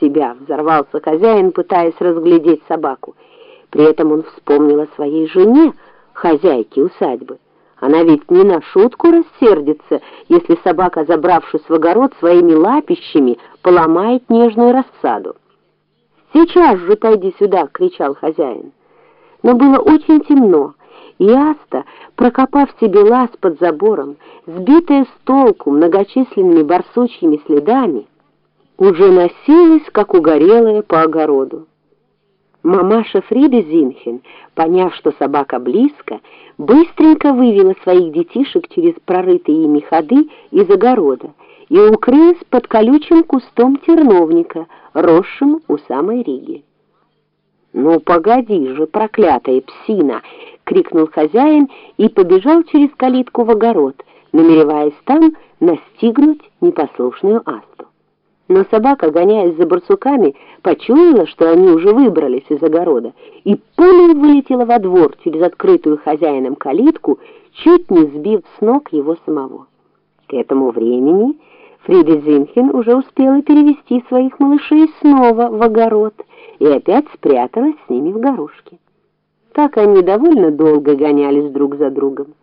тебя!» — взорвался хозяин, пытаясь разглядеть собаку. При этом он вспомнил о своей жене, хозяйке усадьбы. Она ведь не на шутку рассердится, если собака, забравшись в огород своими лапищами, поломает нежную рассаду. «Сейчас же отойди сюда!» — кричал хозяин. Но было очень темно, и Аста, прокопав себе лаз под забором, сбитая с толку многочисленными барсучьими следами, уже носилась, как угорелая, по огороду. Мамаша Фрида Зинхен, поняв, что собака близко, быстренько вывела своих детишек через прорытые ими ходы из огорода и укрылась под колючим кустом терновника, росшим у самой Риги. «Ну, погоди же, проклятая псина!» — крикнул хозяин и побежал через калитку в огород, намереваясь там настигнуть непослушную асту. Но собака, гоняясь за барсуками, почуяла, что они уже выбрались из огорода, и пулей вылетела во двор через открытую хозяином калитку, чуть не сбив с ног его самого. К этому времени Фрида Зинхен уже успела перевести своих малышей снова в огород и опять спряталась с ними в горошке. Так они довольно долго гонялись друг за другом.